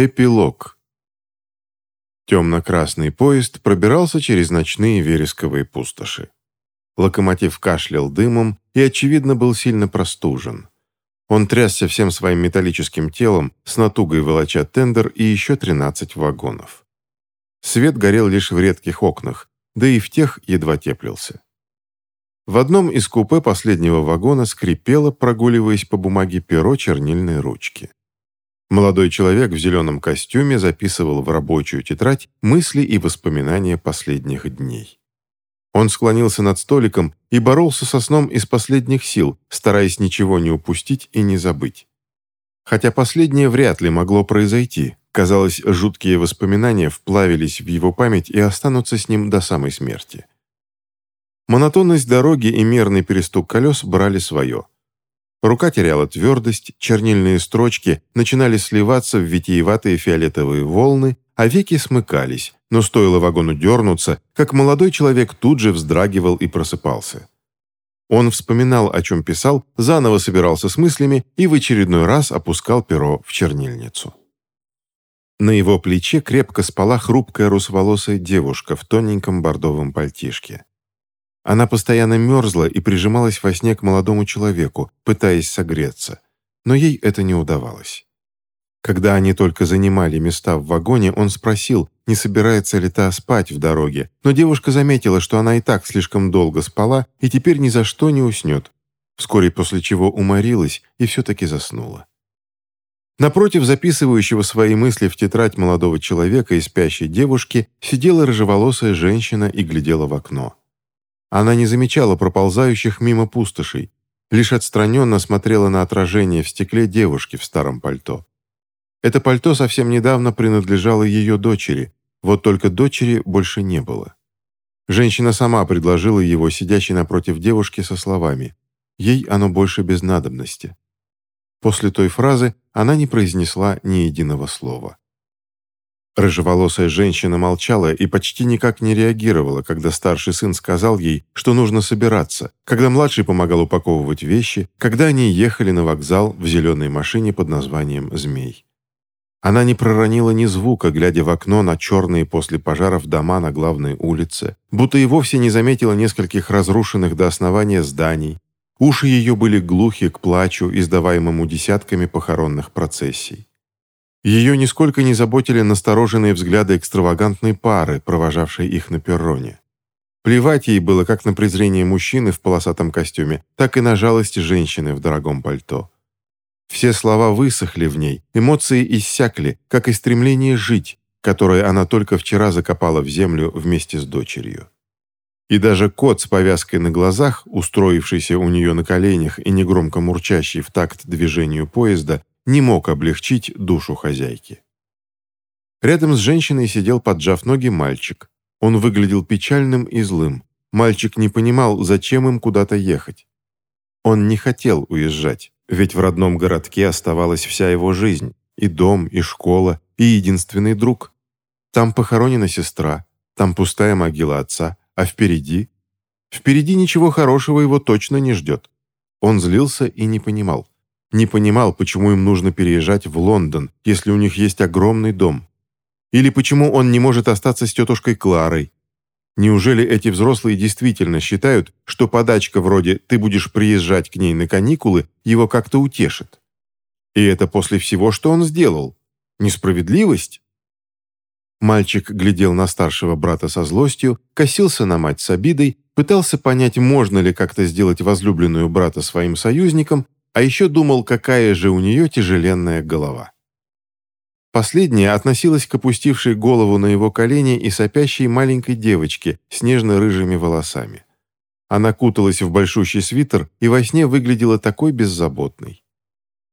Эпилог. Темно-красный поезд пробирался через ночные вересковые пустоши. Локомотив кашлял дымом и, очевидно, был сильно простужен. Он трясся всем своим металлическим телом, с натугой волоча тендер и еще 13 вагонов. Свет горел лишь в редких окнах, да и в тех едва теплился. В одном из купе последнего вагона скрипело, прогуливаясь по бумаге перо чернильной ручки. Молодой человек в зеленом костюме записывал в рабочую тетрадь мысли и воспоминания последних дней. Он склонился над столиком и боролся со сном из последних сил, стараясь ничего не упустить и не забыть. Хотя последнее вряд ли могло произойти, казалось, жуткие воспоминания вплавились в его память и останутся с ним до самой смерти. Монотонность дороги и мерный перестук колес брали свое – Рука теряла твердость, чернильные строчки начинали сливаться в витиеватые фиолетовые волны, а веки смыкались, но стоило вагону дернуться, как молодой человек тут же вздрагивал и просыпался. Он вспоминал, о чем писал, заново собирался с мыслями и в очередной раз опускал перо в чернильницу. На его плече крепко спала хрупкая русоволосая девушка в тоненьком бордовом пальтишке. Она постоянно мерзла и прижималась во сне к молодому человеку, пытаясь согреться. Но ей это не удавалось. Когда они только занимали места в вагоне, он спросил, не собирается ли та спать в дороге, но девушка заметила, что она и так слишком долго спала и теперь ни за что не уснет, вскоре после чего уморилась и все-таки заснула. Напротив записывающего свои мысли в тетрадь молодого человека и спящей девушки сидела рыжеволосая женщина и глядела в окно. Она не замечала проползающих мимо пустошей, лишь отстраненно смотрела на отражение в стекле девушки в старом пальто. Это пальто совсем недавно принадлежало ее дочери, вот только дочери больше не было. Женщина сама предложила его, сидящей напротив девушки, со словами «Ей оно больше без надобности». После той фразы она не произнесла ни единого слова. Рыжеволосая женщина молчала и почти никак не реагировала, когда старший сын сказал ей, что нужно собираться, когда младший помогал упаковывать вещи, когда они ехали на вокзал в зеленой машине под названием «Змей». Она не проронила ни звука, глядя в окно на черные после пожаров дома на главной улице, будто и вовсе не заметила нескольких разрушенных до основания зданий. Уши ее были глухи к плачу, издаваемому десятками похоронных процессий. Ее нисколько не заботили настороженные взгляды экстравагантной пары, провожавшей их на перроне. Плевать ей было как на презрение мужчины в полосатом костюме, так и на жалость женщины в дорогом пальто. Все слова высохли в ней, эмоции иссякли, как и стремление жить, которое она только вчера закопала в землю вместе с дочерью. И даже кот с повязкой на глазах, устроившийся у нее на коленях и негромко мурчащий в такт движению поезда, не мог облегчить душу хозяйки. Рядом с женщиной сидел, поджав ноги, мальчик. Он выглядел печальным и злым. Мальчик не понимал, зачем им куда-то ехать. Он не хотел уезжать, ведь в родном городке оставалась вся его жизнь, и дом, и школа, и единственный друг. Там похоронена сестра, там пустая могила отца, а впереди... Впереди ничего хорошего его точно не ждет. Он злился и не понимал. Не понимал, почему им нужно переезжать в Лондон, если у них есть огромный дом. Или почему он не может остаться с тетушкой Кларой. Неужели эти взрослые действительно считают, что подачка вроде «ты будешь приезжать к ней на каникулы» его как-то утешит? И это после всего, что он сделал. Несправедливость? Мальчик глядел на старшего брата со злостью, косился на мать с обидой, пытался понять, можно ли как-то сделать возлюбленную брата своим союзником, а еще думал, какая же у нее тяжеленная голова. Последняя относилась к опустившей голову на его колени и сопящей маленькой девочке с нежно-рыжими волосами. Она куталась в большущий свитер и во сне выглядела такой беззаботной.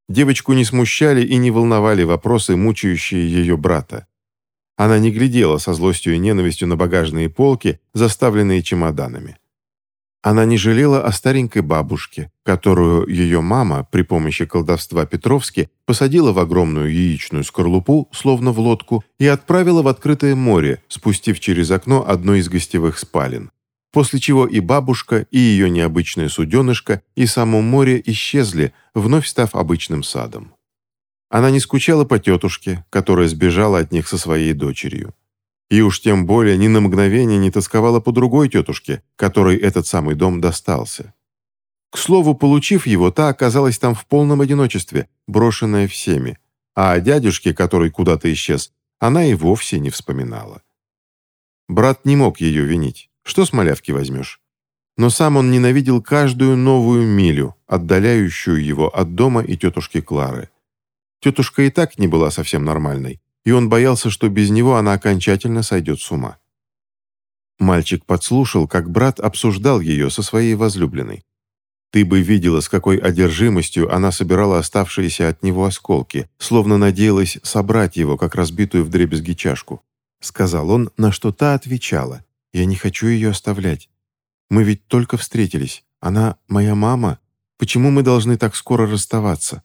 Девочку не смущали и не волновали вопросы, мучающие ее брата. Она не глядела со злостью и ненавистью на багажные полки, заставленные чемоданами. Она не жалела о старенькой бабушке, которую ее мама при помощи колдовства Петровски посадила в огромную яичную скорлупу, словно в лодку, и отправила в открытое море, спустив через окно одной из гостевых спален. После чего и бабушка, и ее необычное суденышко, и само море исчезли, вновь став обычным садом. Она не скучала по тетушке, которая сбежала от них со своей дочерью. И уж тем более ни на мгновение не тосковала по другой тетушке, которой этот самый дом достался. К слову, получив его, та оказалась там в полном одиночестве, брошенная всеми, а о дядюшке, который куда-то исчез, она и вовсе не вспоминала. Брат не мог ее винить. Что с малявки возьмешь? Но сам он ненавидел каждую новую милю, отдаляющую его от дома и тетушки Клары. Тетушка и так не была совсем нормальной, и он боялся, что без него она окончательно сойдет с ума. Мальчик подслушал, как брат обсуждал ее со своей возлюбленной. Ты бы видела, с какой одержимостью она собирала оставшиеся от него осколки, словно надеялась собрать его, как разбитую вдребезги чашку. Сказал он, на что та отвечала. «Я не хочу ее оставлять. Мы ведь только встретились. Она моя мама. Почему мы должны так скоро расставаться?»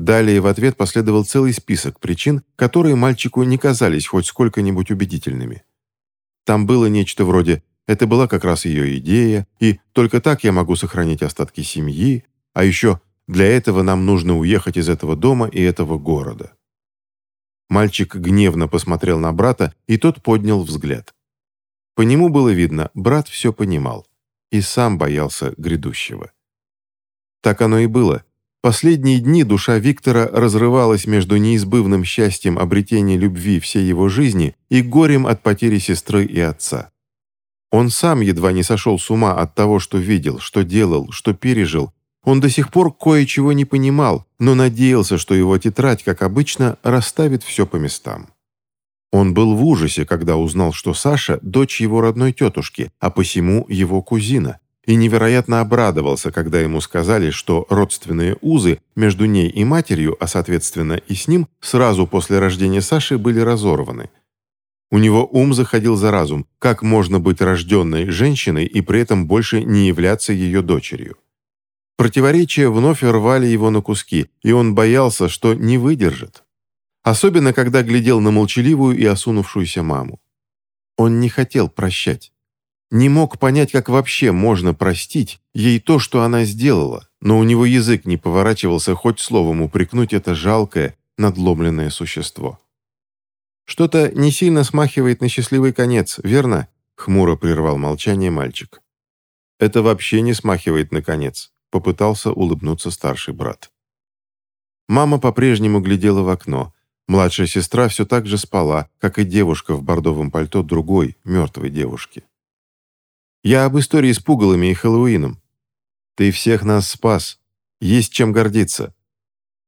Далее в ответ последовал целый список причин, которые мальчику не казались хоть сколько-нибудь убедительными. Там было нечто вроде «это была как раз ее идея», и «только так я могу сохранить остатки семьи», а еще «для этого нам нужно уехать из этого дома и этого города». Мальчик гневно посмотрел на брата, и тот поднял взгляд. По нему было видно, брат все понимал и сам боялся грядущего. Так оно и было. Последние дни душа Виктора разрывалась между неизбывным счастьем обретения любви всей его жизни и горем от потери сестры и отца. Он сам едва не сошел с ума от того, что видел, что делал, что пережил. Он до сих пор кое-чего не понимал, но надеялся, что его тетрадь, как обычно, расставит все по местам. Он был в ужасе, когда узнал, что Саша – дочь его родной тетушки, а посему его кузина, и невероятно обрадовался, когда ему сказали, что родственные узы между ней и матерью, а соответственно и с ним, сразу после рождения Саши были разорваны. У него ум заходил за разум, как можно быть рожденной женщиной и при этом больше не являться ее дочерью. Противоречия вновь рвали его на куски, и он боялся, что не выдержит. Особенно, когда глядел на молчаливую и осунувшуюся маму. Он не хотел прощать. Не мог понять, как вообще можно простить ей то, что она сделала, но у него язык не поворачивался хоть словом упрекнуть это жалкое, надломленное существо. «Что-то не сильно смахивает на счастливый конец, верно?» — хмуро прервал молчание мальчик. «Это вообще не смахивает на конец», — попытался улыбнуться старший брат. Мама по-прежнему глядела в окно, Младшая сестра все так же спала, как и девушка в бордовом пальто другой, мертвой девушки. «Я об истории с пугалами и Хэллоуином. Ты всех нас спас. Есть чем гордиться».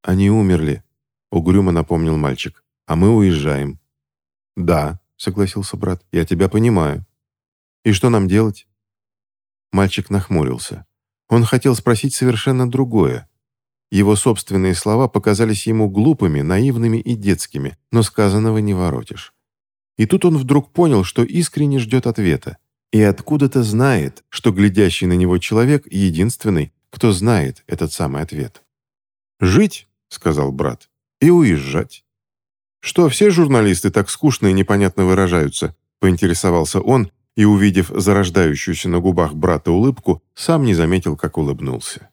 «Они умерли», — угрюмо напомнил мальчик. «А мы уезжаем». «Да», — согласился брат, — «я тебя понимаю». «И что нам делать?» Мальчик нахмурился. Он хотел спросить совершенно другое. Его собственные слова показались ему глупыми, наивными и детскими, но сказанного не воротишь. И тут он вдруг понял, что искренне ждет ответа. И откуда-то знает, что глядящий на него человек единственный, кто знает этот самый ответ. «Жить», — сказал брат, — «и уезжать». «Что, все журналисты так скучно и непонятно выражаются?» — поинтересовался он, и, увидев зарождающуюся на губах брата улыбку, сам не заметил, как улыбнулся.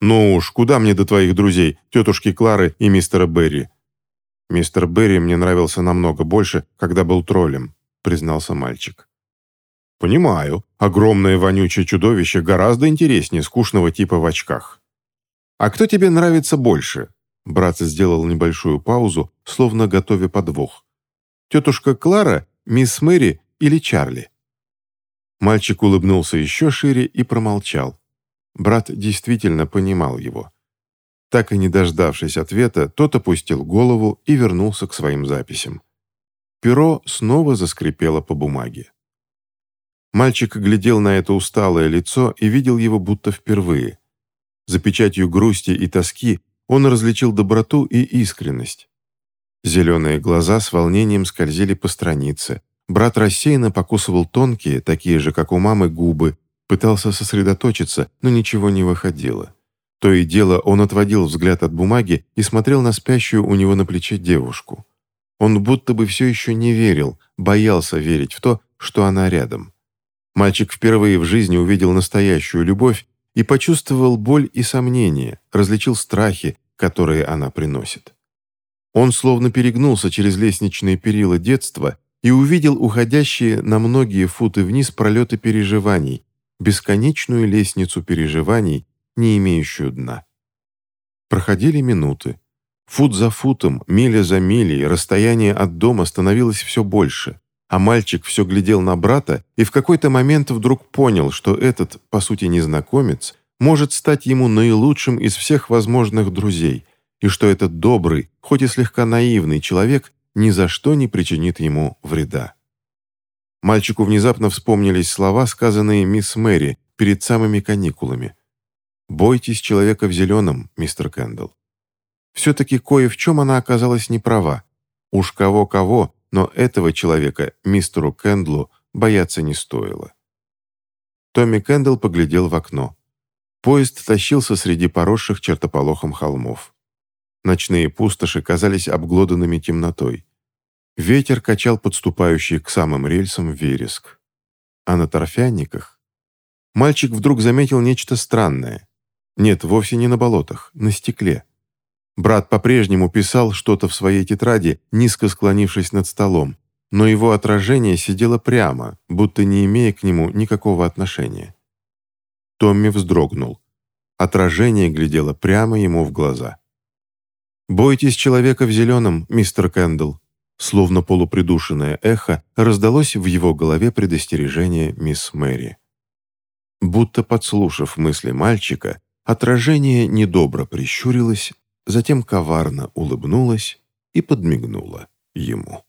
«Ну уж, куда мне до твоих друзей, тетушки Клары и мистера Берри?» «Мистер Берри мне нравился намного больше, когда был троллем», — признался мальчик. «Понимаю. Огромное вонючее чудовище гораздо интереснее скучного типа в очках». «А кто тебе нравится больше?» Брат сделал небольшую паузу, словно готовя подвох. «Тетушка Клара, мисс Мэри или Чарли?» Мальчик улыбнулся еще шире и промолчал. Брат действительно понимал его. Так и не дождавшись ответа, тот опустил голову и вернулся к своим записям. Перо снова заскрипело по бумаге. Мальчик глядел на это усталое лицо и видел его будто впервые. За печатью грусти и тоски он различил доброту и искренность. Зеленые глаза с волнением скользили по странице. Брат рассеянно покусывал тонкие, такие же, как у мамы, губы Пытался сосредоточиться, но ничего не выходило. То и дело он отводил взгляд от бумаги и смотрел на спящую у него на плече девушку. Он будто бы все еще не верил, боялся верить в то, что она рядом. Мальчик впервые в жизни увидел настоящую любовь и почувствовал боль и сомнения, различил страхи, которые она приносит. Он словно перегнулся через лестничные перила детства и увидел уходящие на многие футы вниз пролеты переживаний, бесконечную лестницу переживаний, не имеющую дна. Проходили минуты. Фут за футом, миля за милей, расстояние от дома становилось все больше, а мальчик все глядел на брата и в какой-то момент вдруг понял, что этот, по сути, незнакомец, может стать ему наилучшим из всех возможных друзей, и что этот добрый, хоть и слегка наивный человек ни за что не причинит ему вреда. Мальчику внезапно вспомнились слова, сказанные мисс Мэри перед самыми каникулами. «Бойтесь человека в зеленом, мистер Кэндалл». Все-таки кое в чем она оказалась не права. Уж кого-кого, но этого человека, мистеру Кэндлу, бояться не стоило. Томми Кэндалл поглядел в окно. Поезд тащился среди поросших чертополохом холмов. Ночные пустоши казались обглоданными темнотой. Ветер качал подступающий к самым рельсам вереск. А на торфяниках... Мальчик вдруг заметил нечто странное. Нет, вовсе не на болотах, на стекле. Брат по-прежнему писал что-то в своей тетради, низко склонившись над столом, но его отражение сидело прямо, будто не имея к нему никакого отношения. Томми вздрогнул. Отражение глядело прямо ему в глаза. «Бойтесь человека в зеленом, мистер Кэндалл», словно полупридушенное эхо, раздалось в его голове предостережение мисс Мэри. Будто подслушав мысли мальчика, отражение недобро прищурилось затем коварно улыбнулась и подмигнула ему.